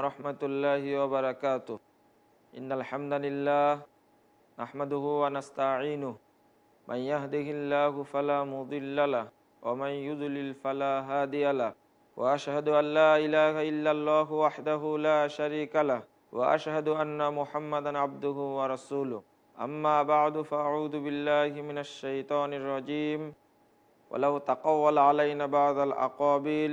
রহমতুল্লাহি ওবরাকাত ইন্নাল হামদানিল্লাহ নাহমাদুহু ওয়া নাস্তাঈনুহু ইয়াহদিহিল্লাহু ফালা মুদিল্লা লাহু ওয়া ফালা হাদিয়া লাহু ওয়া আশহাদু আল লা ইলাহা ইল্লাল্লাহু ওয়াহদাহু লা শারীকা লাহু ওয়া আশহাদু আন্না মুহাম্মাদান আবদুহু ওয়া রাসূলুহু আম্মা বা'দু ফাআউযু বিল্লাহি মিনাশ শাইতানির রাজীম ওয়ালাউ তাকাওয়ালা আলাইনা বা'দাল আকাবিল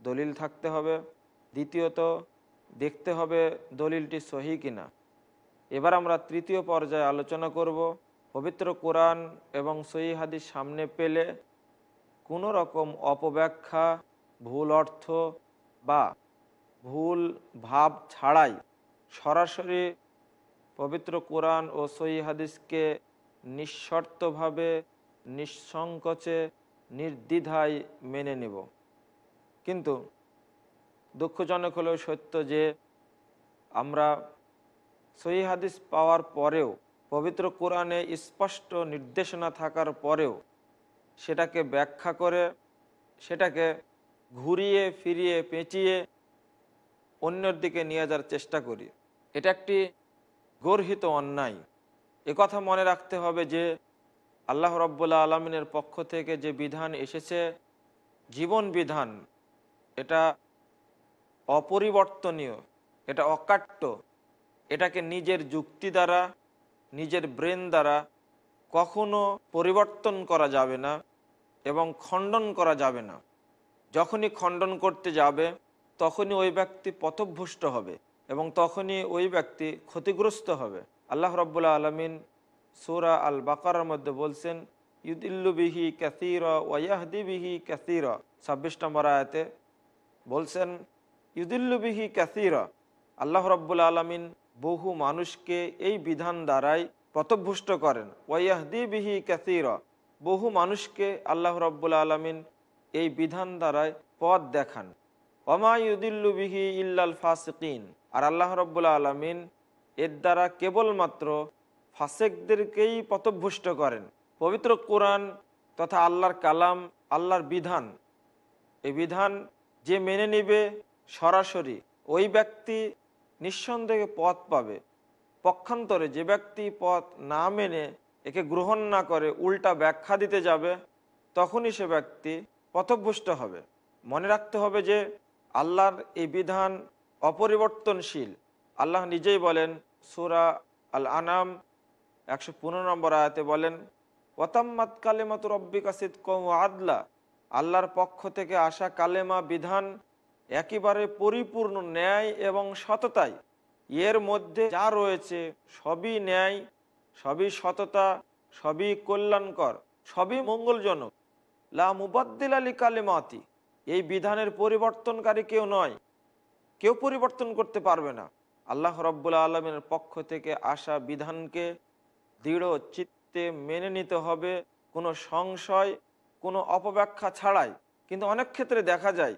দলিল থাকতে হবে। দ্বিতীয়ত, দেখতে হবে দলিলটি সহি কিনা। এবার আমরা তৃতীয় পর্যায়ে আলোচনা করব। পবিত্র কোরআন এবং সহি হাদিস সামনে পেলে কোনো রকম অপব্যাখ্যা, ভুল অর্থ বা ভুল ভাব ছাড়াই সরাসরি পবিত্র কোরআন ও সহি হাদিসকে নিঃশর্তভাবে, নিঃসংকোচে, নির্দ্বিধায় মেনে নেব। কিন্তু দুঃখজনক হলেও সত্য যে আমরা সহি হাদিস পাওয়ার পরেও, পবিত্র কোরআনে স্পষ্ট নির্দেশনা থাকার পরেও সেটাকে ব্যাখ্যা করে, সেটাকে ঘুরিয়ে, ফিরিয়ে, পেঁচিয়ে অন্যের দিকে নিয়ে যাওয়ার চেষ্টা করি। এটা একটি গর্হিত অন্যায়। কথা মনে রাখতে হবে যে আল্লাহ রব্বুল্লা আলমিনের পক্ষ থেকে যে বিধান এসেছে, জীবন বিধান এটা অপরিবর্তনীয়, এটা অকাট্য, এটাকে নিজের যুক্তি দ্বারা, নিজের ব্রেন দ্বারা কখনো পরিবর্তন করা যাবে না এবং খণ্ডন করা যাবে না। যখনই খণ্ডন করতে যাবে, তখনই ওই ব্যক্তি পথভ্রষ্ট হবে এবং তখনই ওই ব্যক্তি ক্ষতিগ্রস্ত হবে। আল্লাহ রব্বুল্লা আলমিন সুরা আল বাকার মধ্যে বলছেন, ইউদিল্লু বিহি ক্যাসির ওয়াহদি বিহি ক্যাসির ছাব্বিশ নম্বর আয়াতে বলছেন ইউদুল্লুবিহি ক্যাসিরা আল্লাহ রব্বুল আলমিন বহু মানুষকে এই বিধান দ্বারাই পথভুষ্ট করেন। ওয়াহদি বিহি ক্যাসিরা বহু মানুষকে আল্লাহ রব্বুল আলমিন এই বিধান দ্বারাই পথ দেখান। ওমা ইউদুল্লু বিহি ইল্লাল ফাসিকিন। আর আল্লাহ রব্বুল আলমিন এর দ্বারা কেবলমাত্র ফাসেকদেরকেই পথভুষ্ট করেন। পবিত্র কোরআন তথা আল্লাহর কালাম, আল্লাহর বিধান। এই বিধান যে মেনে নিবে সরাসরি, ওই ব্যক্তি নিঃসন্দেহে পথ পাবে। পক্ষান্তরে যে ব্যক্তি পথ না মেনে একে গ্রহণ না করে উল্টা ব্যাখ্যা দিতে যাবে, তখনই সে ব্যক্তি পথভ্রষ্ট হবে। মনে রাখতে হবে যে আল্লাহর এই বিধান অপরিবর্তনশীল। আল্লাহ নিজেই বলেন, সুরা আল আনাম একশো পনেরো নম্বর আয়াতে বলেন ওতাম্মাত কালেমাত রব্বিক আসিদ কম আদলা। আল্লাহর পক্ষ থেকে আসা কালেমা বিধান একেবারে পরিপূর্ণ ন্যায় এবং সততাই। এর মধ্যে যা রয়েছে সবই ন্যায়, সবই সততা, সবই কল্যাণকর, সবই মঙ্গলজনক। লা মুবাদ্দিল আলী কালেমাতি। এই বিধানের পরিবর্তনকারী কেউ নয়। কেউ পরিবর্তন করতে পারবে না। আল্লাহ রব্বুল্লা আলমের পক্ষ থেকে আসা বিধানকে দৃঢ় চিত্তে মেনে নিতে হবে। কোনো সংশয় কোনো অপব্যাখ্যা ছাড়াই, কিন্তু অনেক ক্ষেত্রে দেখা যায়,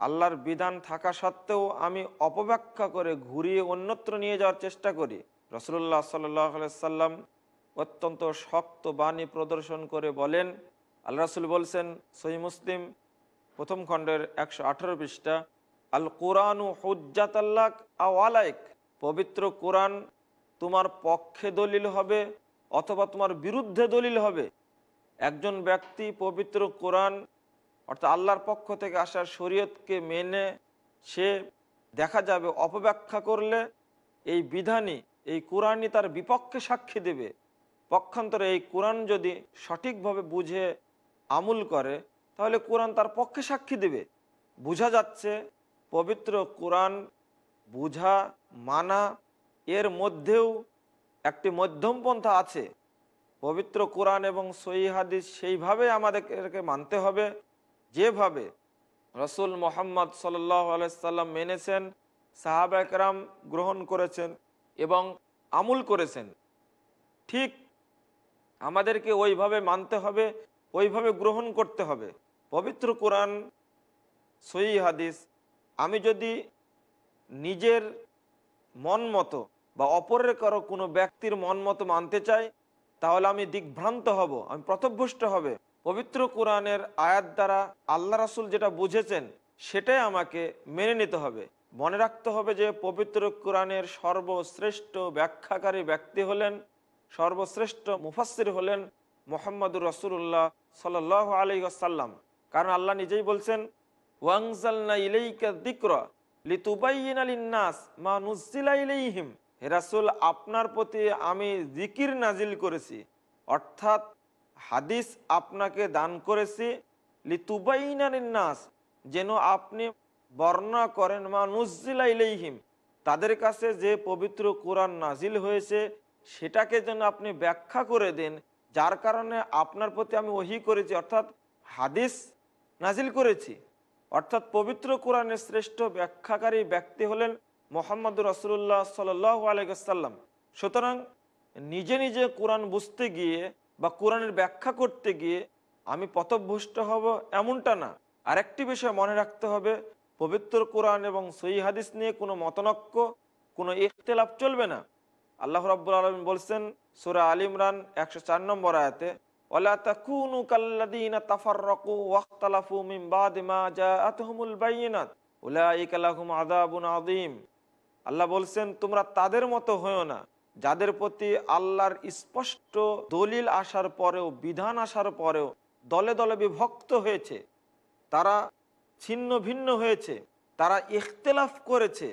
আল্লাহর বিধান থাকা সত্ত্বেও আমি অপব্যাখ্যা করে ঘুরিয়ে অন্যত্র নিয়ে যাওয়ার চেষ্টা করি। রসুল্লাহ সাল্লাম অত্যন্ত শক্ত বাণী প্রদর্শন করে বলেন, আল্লাহ রসুল বলছেন সহি মুসলিম, প্রথম খণ্ডের একশো আঠারো পৃষ্ঠা, আল কোরআন হুজ্জাতাল্লাক আওয়ালাইক পবিত্র কোরআন তোমার পক্ষে দলিল হবে অথবা তোমার বিরুদ্ধে দলিল হবে। একজন ব্যক্তি পবিত্র কোরআন, অর্থাৎ আল্লাহর পক্ষ থেকে আসার শরীয়তকে মেনে সে দেখা যাবে, অপব্যাখ্যা করলে এই বিধানই, এই কোরআনই তার বিপক্ষে সাক্ষী দেবে। পক্ষান্তরে এই কোরআন যদি সঠিকভাবে বুঝে, আমুল করে, তাহলে কোরআন তার পক্ষে সাক্ষী দেবে। বোঝা যাচ্ছে, পবিত্র কোরআন বুঝা, মানা, এর মধ্যেও একটি মধ্যমপন্থা আছে। পবিত্র কোরআন এবং সই হাদিস সেইভাবে আমাদেরকে মানতে হবে। যেভাবে রসুল মোহাম্মদ সাল্লাম মেনেছেন, সাহাব একরাম গ্রহণ করেছেন এবং আমুল করেছেন, ঠিক আমাদেরকে ওইভাবে মানতে হবে, ওইভাবে গ্রহণ করতে হবে। পবিত্র কোরআন সই হাদিস, আমি যদি নিজের মন মতো বা অপরের কারও কোনো ব্যক্তির মন মতো মানতে চাই তাহলে আমি দিগ্ভ্রান্ত হব, আমি প্রতভ্যষ্ট হবে। পবিত্র কোরআনের আয়াত দ্বারা আল্লাহ রাসুল যেটা বুঝেছেন, সেটাই আমাকে মেনে নিতে হবে। মনে রাখতে হবে যে পবিত্র কোরআনের সর্বশ্রেষ্ঠ ব্যাখ্যাকারী ব্যক্তি হলেন, সর্বশ্রেষ্ঠ মুফাসির হলেন মোহাম্মদুর রসুল্লাহ সাল আলী আসাল্লাম কারণ আল্লাহ নিজেই বলছেন ওয়াংজালনা ইলাইকা দিকরা লিতুবাইয়িন আলিন্নাস মা নুজ্জিলা ইলাইহিম। হে রাসূল, আপনার প্রতি আমি জিকির নাজিল করেছি। অর্থাৎ হাদিস আপনাকে দান করেছি। লিতুবাইয়িন আলিন্নাস যেন আপনি বর্ণনা করেন, মা নুজ্জিলা ইলাইহিম। তাদের কাছে যে পবিত্র কোরআন নাজিল হয়েছে, সেটাকে যেন আপনি ব্যাখ্যা করে দেন, যার কারণে আপনার প্রতি আমি ওহি করেছি, অর্থাৎ হাদিস নাজিল করেছি। অর্থাৎ পবিত্র কোরআনের শ্রেষ্ঠ ব্যাখ্যাকারী ব্যক্তি হলেন মোহাম্মদ রসুল্লাহ সাল আলাইসাল্লাম সুতরাং নিজে নিজে কোরআন বুঝতে গিয়ে বা কোরআনের ব্যাখ্যা করতে গিয়ে আমি পথভ্রষ্ট হব এমনটা না। আরেকটি বিষয় মনে রাখতে হবে, পবিত্র কোরআন এবং সই হাদিস নিয়ে কোনো মতনক্য কোনো ইখতলাফ চলবে না। আল্লাহ রাব্বুল আলম বলছেন সুরা আল ইমরান একশো চার নম্বর আয়াতে ওলা আল্লাহ বলছেন, তোমরা তাদের মতো হয়েও না, যাদের প্রতি আল্লাহর স্পষ্ট দলিল আসার পরেও, বিধান আসার পরেও দলে দলে বিভক্ত হয়েছে, তারা ছিন্ন ভিন্ন হয়েছে, তারা ইখতলাফ করেছে,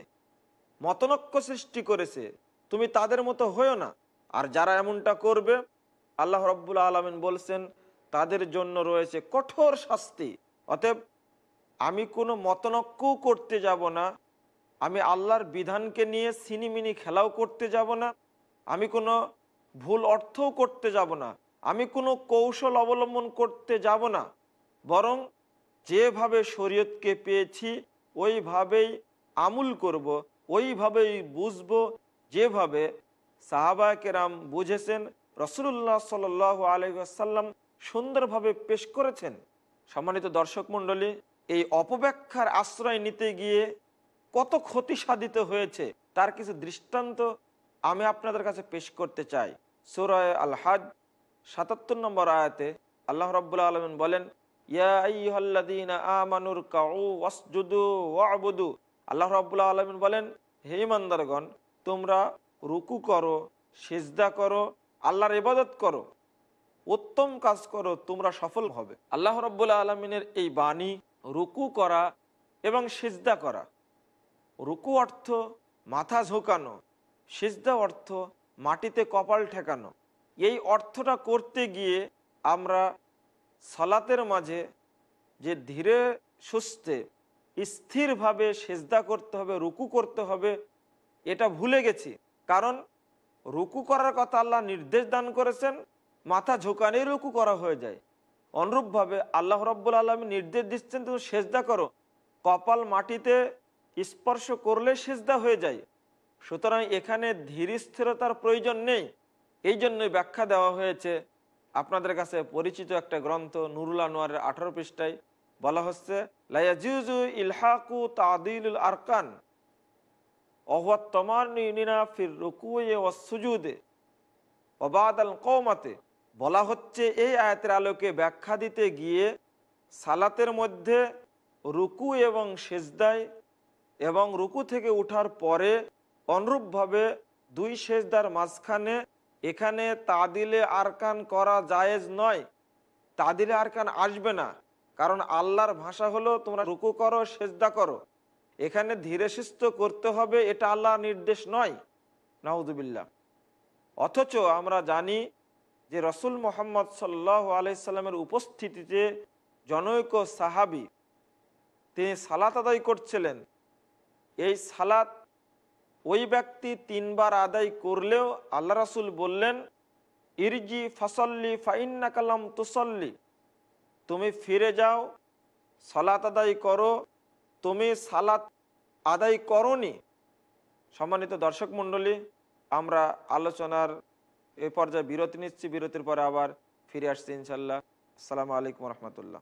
মতনক্য সৃষ্টি করেছে, তুমি তাদের মতো হয়েও না। আর যারা এমনটা করবে, আল্লাহ রব্বুল আলমিন বলছেন, তাদের জন্য রয়েছে কঠোর শাস্তি, অতএব আমি কোনো মতনক্যও করতে যাব না আমি আল্লাহর বিধানকে নিয়ে সিনিমিনি খেলাও করতে যাব না, আমি কোনো ভুল অর্থও করতে যাব না, আমি কোনো কৌশল অবলম্বন করতে যাব না, বরং যেভাবে শরীয়তকে পেয়েছি, ওইভাবেই আমুল করব, ওইভাবেই বুঝব, যেভাবে সাহাবা কেরাম বুঝেছেন রসুল্লাহ সাল আলহাম সুন্দরভাবে পেশ করেছেন। সম্মানিত দর্শক মণ্ডলী, এই অপব্যাখ্যার আশ্রয় নিতে গিয়ে কত ক্ষতি সাধিত হয়েছে, তার কিছু দৃষ্টান্ত আমি আপনাদের কাছে পেশ করতে চাই। সুরায় আল হাজ সাতাত্তর নম্বর আয়াতে আল্লাহ রব্বুল্লা আলমিন বলেন কাউ আল্লাহ রব্বুল্লা আলমিন বলেন, হে ইমানদারগণ তোমরা রুকু করো, সেজদা করো, আল্লাহর ইবাদত করো, উত্তম কাজ করো, তোমরা সফল হবে। আল্লাহ রব্বুল্লা আলমিনের এই বাণী রুকু করা এবং সেজদা করা রুকু অর্থ মাথা ঝোঁকানো, সিজদা অর্থ মাটিতে কপাল ঠেকানো। এই অর্থটা করতে গিয়ে আমরা সালাতের মাঝে যে ধীরে সুস্থে, স্থিরভাবে সেজদা করতে হবে, রুকু করতে হবে, এটা ভুলে গেছি। কারণ রুকু করার কথা আল্লাহ নির্দেশ দান করেছেন, মাথা ঝোঁকানেই রুকু করা হয়ে যায়। অনুরূপভাবে আল্লাহ রব্বুল আলমী নির্দেশ দিচ্ছেন, তুমি সেজদা করো। কপাল মাটিতে স্পর্শ করলে সেজদা হয়ে যায়। সুতরাং এখানে ধীর স্থিরতার প্রয়োজন নেই। এই জন্যই ব্যাখ্যা দেওয়া হয়েছে। আপনাদের কাছে পরিচিত একটা গ্রন্থ নুরুল আনোয়ারের আঠারো পৃষ্ঠায়। বলা হচ্ছে লাইয়াজুজু ইলহাকু তাদিল আরকান বলা হচ্ছে, এই আয়াতের আলোকে ব্যাখ্যা দিতে গিয়ে সালাতের মধ্যে রুকু এবং সেজদায় এবং রুকু থেকে উঠার পরে অনুরূপভাবে দুই সেজদার মাঝখানে এখানে তাদিলে আরকান করা জায়েজ নয়। তাদিলে আরকান আসবে না, কারণ আল্লাহর ভাষা হলো তোমরা রুকু করো, সেজদা করো। এখানে ধীরে সুস্থ করতে হবে, এটা আল্লাহ নির্দেশ নয়। নাউদুবিল্লাহ অথচ আমরা জানি যে রসুল মোহাম্মদ সাল্লাহ আলাইসাল্লামের উপস্থিতিতে জনৈক সাহাবি তিনি সালাত আদায় করছিলেন। এই সালাত ওই ব্যক্তি তিনবার আদায় করলেও আল্লাহ রাসুল বললেন, ইরজি ফসল্লি ফাইন্না কালাম তুসল্লি। তুমি ফিরে যাও, সালাত আদায় করো। তুমি সালাত আদায় করনি। সম্মানিত দর্শক মণ্ডলী, আমরা আলোচনার এ পর্যায়ে বিরতি নিচ্ছি। বিরতির পরে আবার ফিরে আসছি ইনশাল্লাহ আসসালামু আলাইকুম রহমতুল্লাহ।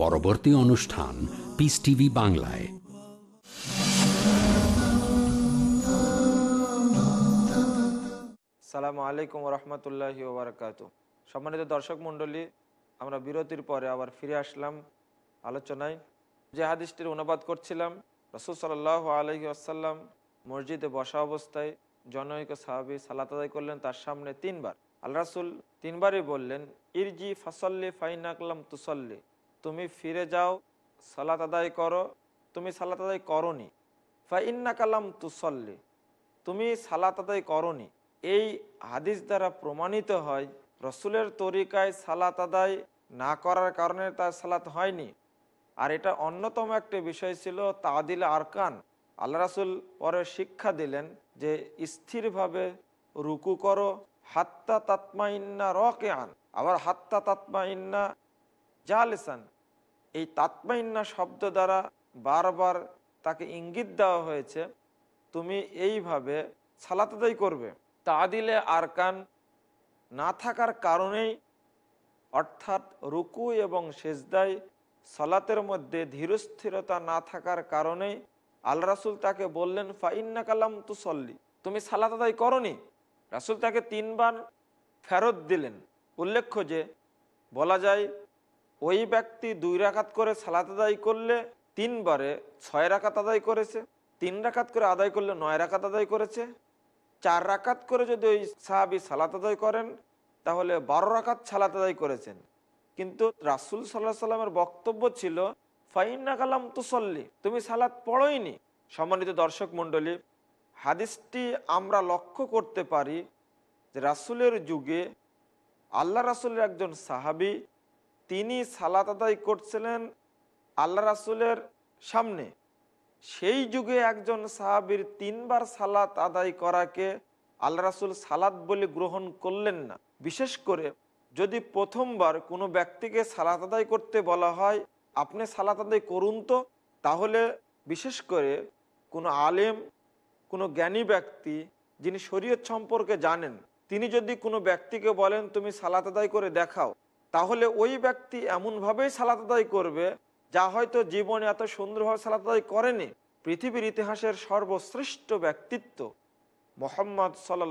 পরবর্তী অনুষ্ঠান পিস টিভি বাংলায়। সালামু আলাইকুম রহমতুল্লাহি ওবরাকাত সম্মানিত দর্শক মণ্ডলী, আমরা বিরতির পরে আবার ফিরে আসলাম আলোচনায়। যে হাদিসটির অনুবাদ করছিলাম, রসুল সাল্লাহ আলহি আসাল্লাম মসজিদে বসা অবস্থায় জনৈক সাহাবি সালাত আদায় করলেন তার সামনে তিনবার। আল্লাহ রাসুল তিনবারই বললেন, ইরজি ফাসল্লি ফাইনাকলাম তুসল্লি। তুমি ফিরে যাও, সালাত আদায় করো। তুমি সালাত আদায় করনি। ফাইন্না কালাম তুসল্লি। তুমি সালাত আদায় করনি। এই হাদিস দ্বারা প্রমাণিত হয়, রসুলের তরিকায় সালাত আদায় না করার কারণে তার সালাত হয়নি। আর এটা অন্যতম একটা বিষয় ছিল তাদিল আরকান। আল্লাহ রাসুল পরে শিক্ষা দিলেন যে, স্থিরভাবে রুকু করো, হাত্তা তাতমা ইন্না রকে আন আবার হাত্তা তাতমা ইন্না জালেসান, এই তাতমাইন্যা শব্দ দ্বারা বারবার তাকে ইঙ্গিত দেওয়া হয়েছে, তুমি এইভাবে সালাতদাই করবে। তা দিলে আরকান না থাকার কারণেই অর্থাৎ রুকু এবং সেজদাই সালাতের মধ্যে ধীরস্থিরতা না থাকার কারণেই আল রাসুল তাকে বললেন, ফাইন্না কালাম তুসল্লি। তুমি সালাত আদায় করনি। রাসুল তাকে তিনবার ফেরত দিলেন। উল্লেখ্য যে, বলা যায় ওই ব্যক্তি দুই রাখাত করে সালাত আদায় করলে তিনবারে ছয় রাখাত আদায় করেছে, তিন রাখাত করে আদায় করলে নয় রাকাত আদায় করেছে। চার রাকাত করে যদি ওই সাহাবি সালাত আদায় করেন, তাহলে বারো রাকাত সালাত আদায় করেছেন। কিন্তু রাসুল সাল্লাহ সাল্লামের বক্তব্য ছিল, ফাইন্না কালাম তুসল্লি তুমি সালাত পড়োইনি। সম্মানিত দর্শক মণ্ডলী, হাদিসটি আমরা লক্ষ্য করতে পারি যে রাসুলের যুগে আল্লাহ রাসুলের একজন সাহাবি তিনি সালাত আদায় করছিলেন আল্লাহ রাসুলের সামনে। সেই যুগে একজন সাহাবির তিনবার সালাত আদায় করাকে আল্লাহ রাসুল সালাত বলে গ্রহণ করলেন না। বিশেষ করে যদি প্রথমবার কোনো ব্যক্তিকে সালাত আদায় করতে বলা হয়, আপনি সালাত আদায় করুন তো? তাহলে বিশেষ করে কোনো আলেম, কোনো জ্ঞানী ব্যক্তি যিনি শরীয়ত সম্পর্কে জানেন, তিনি যদি কোনো ব্যক্তিকে বলেন, তুমি সালাত আদায় করে দেখাও। তাহলে ওই ব্যক্তি এমনভাবেই সালাত আদায় করবে যা হয়তো জীবনে এত সুন্দরভাবে সালাত আদায় করেনি। পৃথিবীর ইতিহাসের সর্বশ্রেষ্ঠ ব্যক্তিত্ব। মোহাম্মদ সাল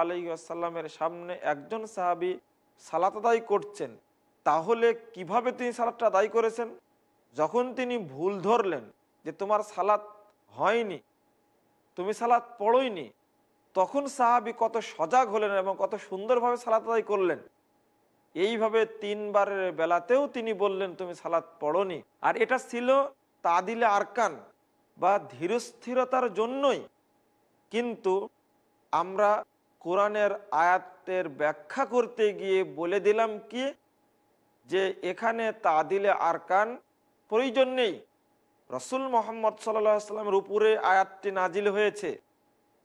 আলী আসাল্লামের সামনে একজন সাহাবি সালাত আদায় করছেন। তাহলে কীভাবে তিনি সালাদটা আদায় করেছেন? যখন তিনি ভুল ধরলেন যে তোমার সালাত হয়নি, তুমি সালাত পড়োইনি, তখন সাহাবি কত সজাগ হলেন এবং কত সুন্দরভাবে সালাত আদায় করলেন। এইভাবে তিনবারের বেলাতেও তিনি বললেন, তুমি সালাত পড়নি। আর এটা ছিল তাদিলে আরকান বা ধীরস্থিরতার জন্যই। কিন্তু আমরা কোরআনের আয়াতের ব্যাখ্যা করতে গিয়ে বলে দিলাম কি, যে এখানে তাদিলে আরকান প্রয়োজন নেই। রসুল মোহাম্মদ সাল্লামের উপরে আয়াতটি নাজিল হয়েছে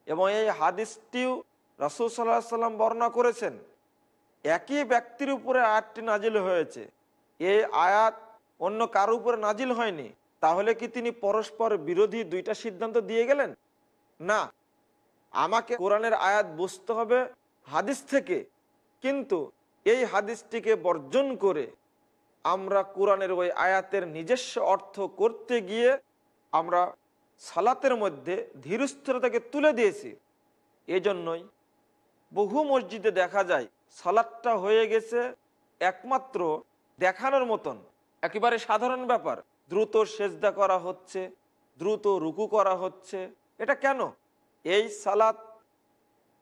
এবং এই হাদিসটিও রসুল সাল্লাহ সাল্লাম বর্ণনা করেছেন। একই ব্যক্তির উপরে আয়াতটি নাজিল হয়েছে। এই আয়াত অন্য কারও উপরে নাজিল হয়নি। তাহলে কি তিনি পরস্পর বিরোধী দুইটা সিদ্ধান্ত দিয়ে গেলেন? না। আমাকে কোরআনের আয়াত বুঝতে হবে হাদিস থেকে। কিন্তু এই হাদিসটিকে বর্জন করে আমরা কোরআনের ওই আয়াতের নিজস্ব অর্থ করতে গিয়ে আমরা সালাতের মধ্যে ধীরস্থিরতাকে তুলে দিয়েছি। এজন্যই বহু মসজিদে দেখা যায় সালাদটা হয়ে গেছে একমাত্র দেখানোর মতন। একেবারে সাধারণ ব্যাপার। দ্রুত সেজদা করা হচ্ছে, দ্রুত রুকু করা হচ্ছে। এটা কেন? এই সালাত,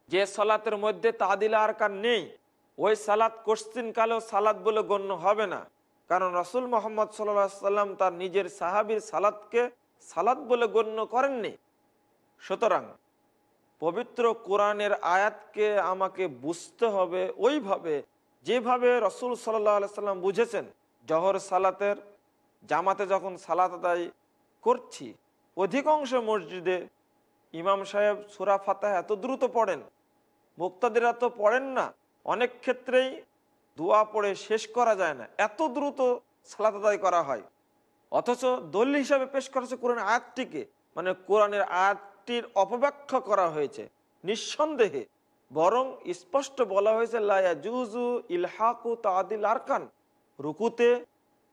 যে সালাতের মধ্যে তাদিলা আর কার নেই? ওই সালাত কোশ্চিন কালেও সালাত বলে গণ্য হবে না। কারণ রসুল মোহাম্মদ সাল্লা সাল্লাম তার নিজের সাহাবির সালাদকে সালাদ বলে গণ্য করেননি। সুতরাং পবিত্র কোরআনের আয়াতকে আমাকে বুঝতে হবে ওইভাবে, যেভাবে রসুল সাল্লাহ সাল্লাম বুঝেছেন, জহর সালাতের জামাতে যখন সালাত আদায় করছি, অধিকাংশ মসজিদে ইমাম সাহেব সুরা ফাতাহ এত দ্রুত পড়েন, মুক্তাদিরা তো পড়েন না, অনেক ক্ষেত্রেই দোয়া পড়ে শেষ করা যায় না, এত দ্রুত সালাত আদায় করা হয়। অথচ দলিল হিসাবে পেশ করা হচ্ছে কোরআন আয়াতটিকে মানে কোরআনের আয়াতটির অপব্যাখ্যা করা হয়েছে। নিঃসন্দেহে, বরং স্পষ্ট বলা হয়েছে লায়া জুজু ইলহাকু তাদিল আরকান। রুকুতে,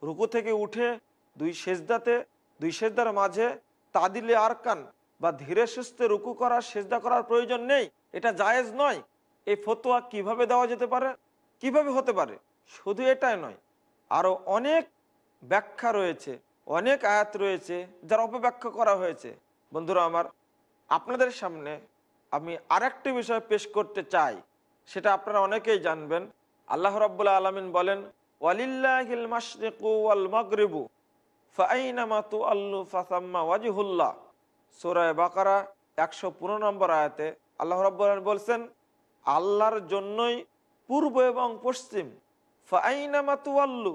রুকু থেকে উঠে দুই সেজদাতে, দুই সেজদার মাঝে তাদিলে আরকান বা ধীরে সুস্থে রুকু করা, সেজদা করার প্রয়োজন নেই, এটা জায়েজ নয়। এই ফতোয়া কীভাবে দেওয়া যেতে পারে? কীভাবে হতে পারে? শুধু এটাই নয় আরও অনেক ব্যাখ্যা রয়েছে, অনেক আয়াত রয়েছে, যার অপব্যাখ্যা করা হয়েছে। বন্ধুরা আমার আপনাদের সামনে আমি আরেকটি বিষয় পেশ করতে চাই, সেটা আপনারা অনেকেই জানবেন। আল্লাহ রাব্বুল্লাহ আলমিন বলেন আল্লু ফাসাম্মা ওয়াজিহুল্লাহ। সূরা বাকারা একশো পনেরো নম্বর আয়াতে আল্লাহ বলছেন, আল্লাহর জন্যই পূর্ব এবং পশ্চিম। আল্লু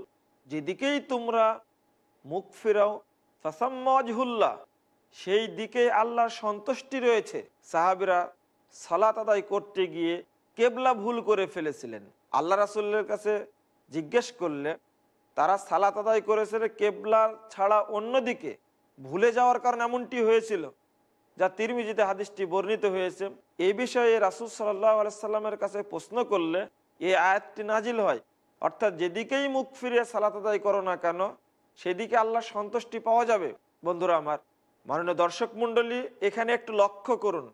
যেদিকেই তোমরা মুখ ফেরাও ফাসাম্মাজহুল্লাহ সেই দিকে আল্লাহর সন্তুষ্টি রয়েছে। সাহাবিরা সালাত আদায় করতে গিয়ে কেবলা ভুল করে ফেলেছিলেন। আল্লাহ রাসুল্লের কাছে জিজ্ঞেস করলে, তারা সালাত আদায় করেছিল কেবলা ছাড়া অন্যদিকে ভুলে যাওয়ার কারণে এমনটি হয়েছিল, যা তিরমিজিতে হাদিসটি বর্ণিত হয়েছে। এই বিষয়ে রাসুল সাল্লাহ আলাইসাল্লামের কাছে প্রশ্ন করলে এই আয়াতটি নাজিল হয়। অর্থাৎ যেদিকেই মুখ ফিরিয়ে সালাত আদায় করো না কেন, সেদিকে আল্লাহ সন্তুষ্টি পাওয়া যাবে। বন্ধুরা আমার মাননীয় দর্শক মণ্ডলী, এখানে একটু লক্ষ্য করুন।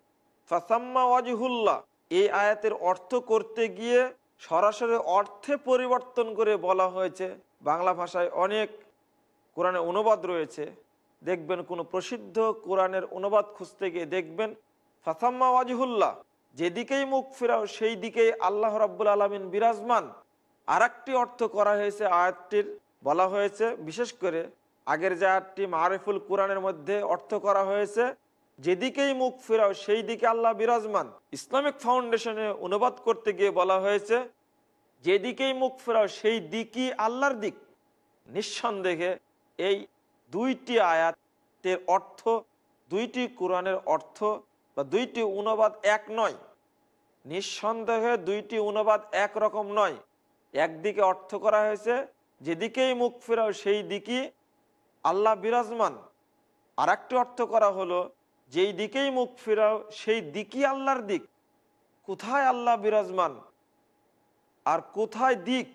ফাসাম্মা ওয়াজিহুল্লাহ, এই আয়াতের অর্থ করতে গিয়ে সরাসরি অর্থে পরিবর্তন করে বলা হয়েছে। বাংলা ভাষায় অনেক কোরআনে অনুবাদ রয়েছে। দেখবেন কোনো প্রসিদ্ধ কোরআনের অনুবাদ খুঁজতে গিয়ে দেখবেন, ফাসাম্মা ওয়াজিহুল্লাহ, যেদিকেই মুখ ফেরাও সেই দিকেই আল্লাহ রাব্বুল আলমিন বিরাজমান। আর অর্থ করা হয়েছে আয়াতটির, বলা হয়েছে, বিশেষ করে আগের আয়াতটি মারিফুল কোরআনের মধ্যে অর্থ করা হয়েছে, যেদিকেই মুখ ফেরাও সেই দিকে আল্লাহ বিরাজমান। ইসলামিক ফাউন্ডেশনে অনুবাদ করতে গিয়ে বলা হয়েছে, যেদিকেই মুখ ফেরাও সেই দিকই আল্লাহর দিক। নিঃসন্দেহে এই দুইটি আয়াতের অর্থ, দুইটি কোরআনের অর্থ বা দুইটি অনুবাদ এক নয়। নিঃসন্দেহে দুইটি অনুবাদ এক রকম নয়। একদিকে অর্থ করা হয়েছে, যেদিকেই মুখ ফেরাও সেই দিকই আল্লাহ বিরাজমান। আর একটি অর্থ করা হলো, যেই দিকেই মুখ ফেরাও, সেই দিকই আল্লাহর দিক। কোথায় আল্লাহ বিরাজমান? আর কোথায় দিক?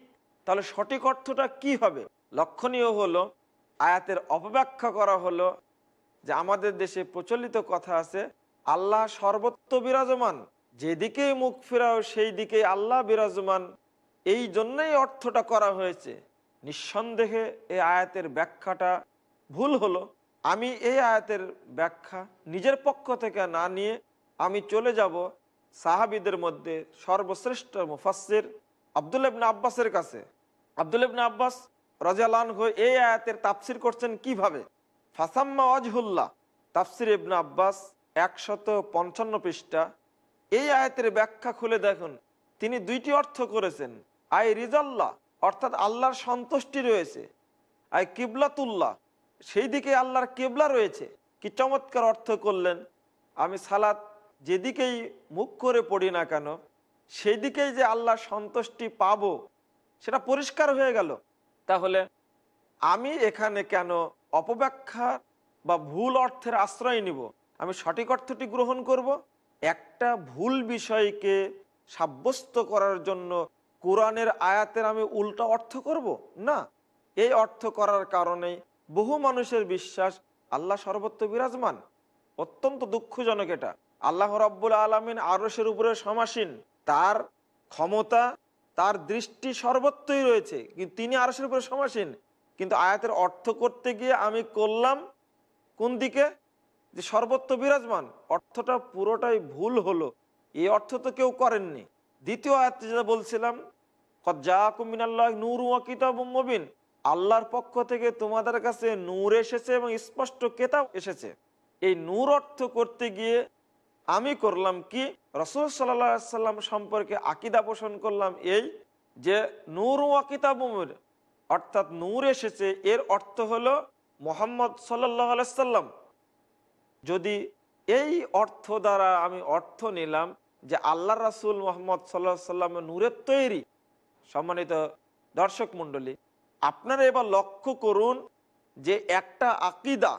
তাহলে সঠিক অর্থটা কি হবে? লক্ষণীয় হলো, আয়াতের অপব্যাখ্যা করা হলো যে আমাদের দেশে প্রচলিত কথা আছে, আল্লাহ সর্বত্র বিরাজমান, যেদিকেই মুখ ফেরাও, সেই দিকে আল্লাহ বিরাজমান। এই জন্যই অর্থটা করা হয়েছে। নিঃসন্দেহে এই আয়াতের ব্যাখ্যাটা ভুল হলো। আমি এই আয়াতের ব্যাখ্যা নিজের পক্ষ থেকে না নিয়ে আমি চলে যাব সাহাবিদের মধ্যে সর্বশ্রেষ্ঠ মুফাসির আবদুল ইবনে আব্বাসের কাছে। আবদুল ইবনে আব্বাস রাজিয়ালান হয়ে এই আয়াতের তাফসির করছেন কীভাবে? ফাসাম্মা অজহুল্লাহ তাফসির ইবনে আব্বাস একশত পঞ্চান্ন পৃষ্ঠা। এই আয়াতের ব্যাখ্যা খুলে দেখুন, তিনি দুইটি অর্থ করেছেন। আই রিজাল্লাহ, অর্থাৎ আল্লাহর সন্তুষ্টি রয়েছে। আই কিবলাতুল্লাহ সেই দিকে আল্লাহর কেবলা রয়েছে। কি চমৎকার অর্থ করলেন। আমি সালাত যেদিকেই মুখ করে পড়ি না কেন সেই দিকেই যে আল্লাহর সন্তুষ্টি পাব, সেটা পরিষ্কার হয়ে গেল। তাহলে আমি এখানে কেন অপব্যাখ্যা বা ভুল অর্থের আশ্রয় নিব? আমি সঠিক অর্থটি গ্রহণ করব? একটা ভুল বিষয়কে সাব্যস্ত করার জন্য কোরআনের আয়াতের আমি উল্টা অর্থ করব? না। এই অর্থ করার কারণেই বহু মানুষের বিশ্বাস আল্লাহ সর্বত্র বিরাজমান। অত্যন্ত দুঃখজনক এটা। আল্লাহ রব্বুল আলমিন আরসের উপরে সমাসীন। তার ক্ষমতা, তার দৃষ্টি সর্বত্রই রয়েছে। কিন্তু তিনি আরসের উপরে সমাসীন। কিন্তু আয়াতের অর্থ করতে গিয়ে আমি করলাম কোন দিকে? যে সর্বত্র বিরাজমান। অর্থটা পুরোটাই ভুল হলো। এই অর্থ তো কেউ করেননি। দ্বিতীয় আয়াত যেটা বলছিলাম যা কুমিনাল্লাহ নূর ওয়া কিতাব মবিন। আল্লাহর পক্ষ থেকে তোমাদের কাছে নূর এসেছে এবং স্পষ্ট কেতাব এসেছে। এই নূর অর্থ করতে গিয়ে আমি করলাম কি? রসুল সাল্লা সাল্লাম সম্পর্কে আকিদা পোষণ করলাম এই যে নূর ওয়া কিতাবুমের অর্থাৎ নূর এসেছে, এর অর্থ হলো মোহাম্মদ সাল্লাহ আলাইসাল্লাম যদি এই অর্থ দ্বারা আমি অর্থ নিলাম যে আল্লাহ রাসুল মোহাম্মদ সাল্লাহ সাল্লামের নূরের তৈরি, সম্মানিত দর্শক মণ্ডলী আপনারা এবার লক্ষ্য করুন যে একটা আকিদা,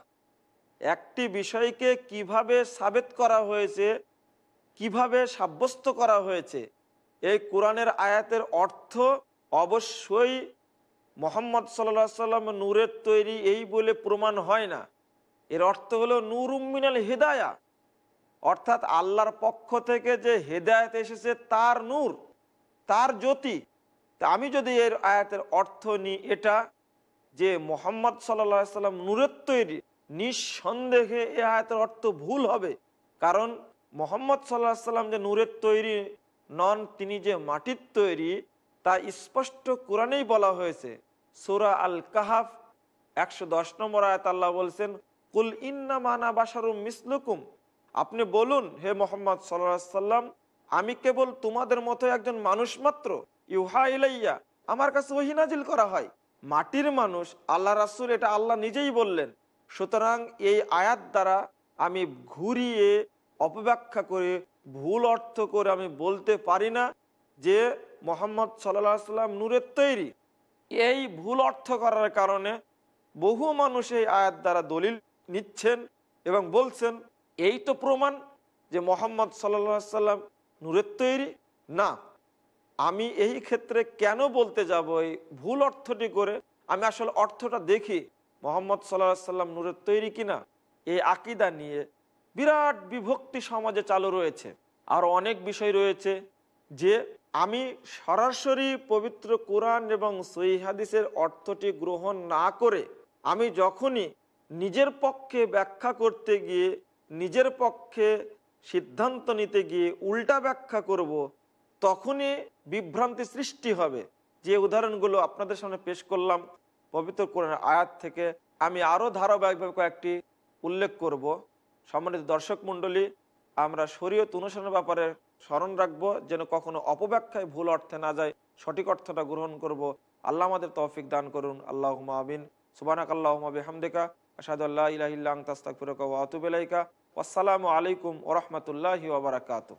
একটি বিষয়কে কীভাবে সাবেত করা হয়েছে, কীভাবে সাব্যস্ত করা হয়েছে, এই কোরআনের আয়াতের অর্থ অবশ্যই মোহাম্মদ সাল্লা সাল্লাম নূরের তৈরি এই বলে প্রমাণ হয় না। এর অর্থ হলো নূর উম্মিনাল হেদায়া, অর্থাৎ আল্লাহর পক্ষ থেকে যে হেদায়ত এসেছে তার নূর, তার জ্যোতি তা আমি যদি এর আয়াতের অর্থ নিই, এটা যে মোহাম্মদ সাল্লা সাল্লাম নূরের তৈরি, নিঃসন্দেহে এ আয়াতের অর্থ ভুল হবে। কারণ মোহাম্মদ সাল্লাহ সাল্লাম যে নূরের তৈরি নন, তিনি যে মাটির তৈরি, তা স্পষ্ট কোরআনেই বলা হয়েছে। সুরা আল কাহাফ একশো দশ নম্বর আয়াত আল্লাহ বলছেন, কুল ইন্না মানা বাসারুম মিসলুকুম। আপনি বলুন, হে মোহাম্মদ সাল্লা সাল্লাম, আমি কেবল তোমাদের মতো একজন মানুষ মাত্র। ইউহা ইলাইয়া, আমার কাছে ওহি নাজিল করা হয়। মাটির মানুষ আল্লাহ রাসুল এটা আল্লাহ নিজেই বললেন। সুতরাং এই আয়াত দ্বারা আমি ঘুরিয়ে, অপব্যাখ্যা করে, ভুল অর্থ করে আমি বলতে পারি না যে মোহাম্মদ সাল্লাহ সাল্লাম নূরের তৈরি। এই ভুল অর্থ করার কারণে বহু মানুষ এই আয়াত দ্বারা দলিল নিচ্ছেন এবং বলছেন, এই তো প্রমাণ যে মোহাম্মদ সাল্লা সাল্লাম নূরের তৈরি? না। আমি এই ক্ষেত্রে কেন বলতে যাব এই ভুল অর্থটি করে? আমি আসলে অর্থটা দেখি মোহাম্মদ সাল্লাহ সাল্লাম নূরের তৈরি কিনা? এই আকিদা নিয়ে বিরাট বিভক্তি সমাজে চালু রয়েছে। আর অনেক বিষয় রয়েছে যে আমি সরাসরি পবিত্র কোরআন এবং হাদিসের অর্থটি গ্রহণ না করে আমি যখনই নিজের পক্ষে ব্যাখ্যা করতে গিয়ে নিজের পক্ষে সিদ্ধান্ত নিতে গিয়ে উল্টা ব্যাখ্যা করব তখনই বিভ্রান্তি সৃষ্টি হবে। যে উদাহরণগুলো আপনাদের সামনে পেশ করলাম, পবিত্র কোরআনের আয়াত থেকে আমি আরও ধারাবাহিকভাবে কয়েকটি উল্লেখ করব। সম্মানিত দর্শক মণ্ডলী, আমরা শরীয়ত অনুসরণের ব্যাপারে স্মরণ রাখব, যেন কখনো অপব্যাখ্যায় ভুল অর্থে না যায় সঠিক অর্থটা গ্রহণ করব। আল্লাহ আমাদের তৌফিক দান করুন। আল্লাহ আমিন। সুবানাক আল্লাহ হামদেকা আসাদ আল্লাহ ইলাহিল্লাহ তাস্তাকফিরকা ওয়া আতুবু ইলাইকা। আসসালামু আলাইকুম ওরহমতুল্লাহি ওবরাকাতুহ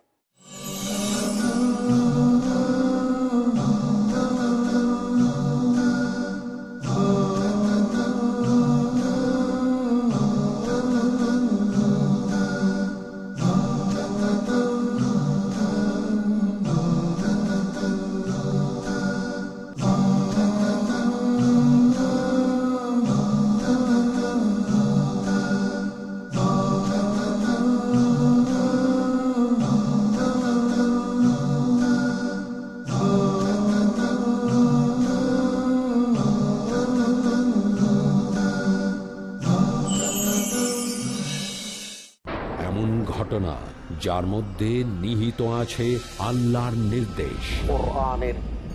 যার মধ্যে নিহিত আছে আল্লাহর নির্দেশ।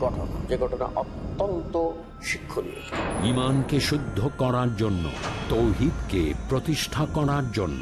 ঘটনা যে ঘটনা অত্যন্ত শিক্ষণীয়। ইমানকে শুদ্ধ করার জন্য তৌহিদকে প্রতিষ্ঠা করার জন্য।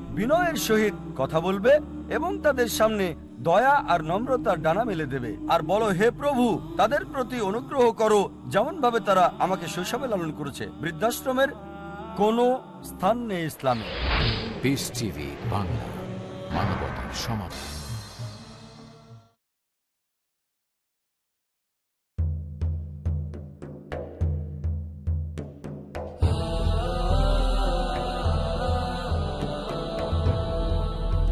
বিনয়ের সহিত কথা বলবে এবং তাদের সামনে দয়া আর নম্রতার ডানা মেলে দেবে। আর বলো, হে প্রভু, তাদের প্রতি অনুগ্রহ করো যেমন ভাবে তারা আমাকে শৈশবে লালন করেছে। বৃদ্ধাশ্রমের কোনো স্থান নেই ইসলামে। বাংলা, মানবতার সমাধান